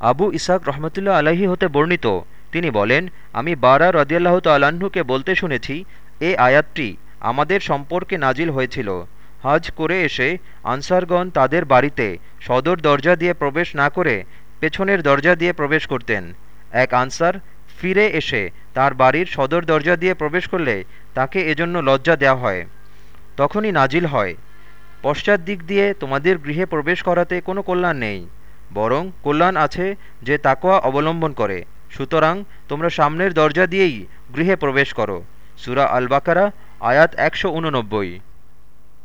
আবু ইসাক রহমতুল্লাহ আলাহি হতে বর্ণিত। তিনি বলেন, আমি বারা রদিয়াল্লাহ তাল্লাহ্নকে বলতে শুনেছি, এ আয়াতটি আমাদের সম্পর্কে নাজিল হয়েছিল। হজ করে এসে আনসারগণ তাদের বাড়িতে সদর দরজা দিয়ে প্রবেশ না করে পেছনের দরজা দিয়ে প্রবেশ করতেন। এক আনসার ফিরে এসে তার বাড়ির সদর দরজা দিয়ে প্রবেশ করলে তাকে এজন্য লজ্জা দেওয়া হয়। তখনই নাজিল হয়, পশ্চাৎ দিক দিয়ে তোমাদের গৃহে প্রবেশ করাতে কোনো কল্যাণ নেই। বরং কল্যাণ আছে যে তাকোয়া অবলম্বন করে। সুতরাং তোমরা সামনের দরজা দিয়েই গৃহে প্রবেশ করো। সুরা আল বাকারা আয়াত একশো উননব্বই।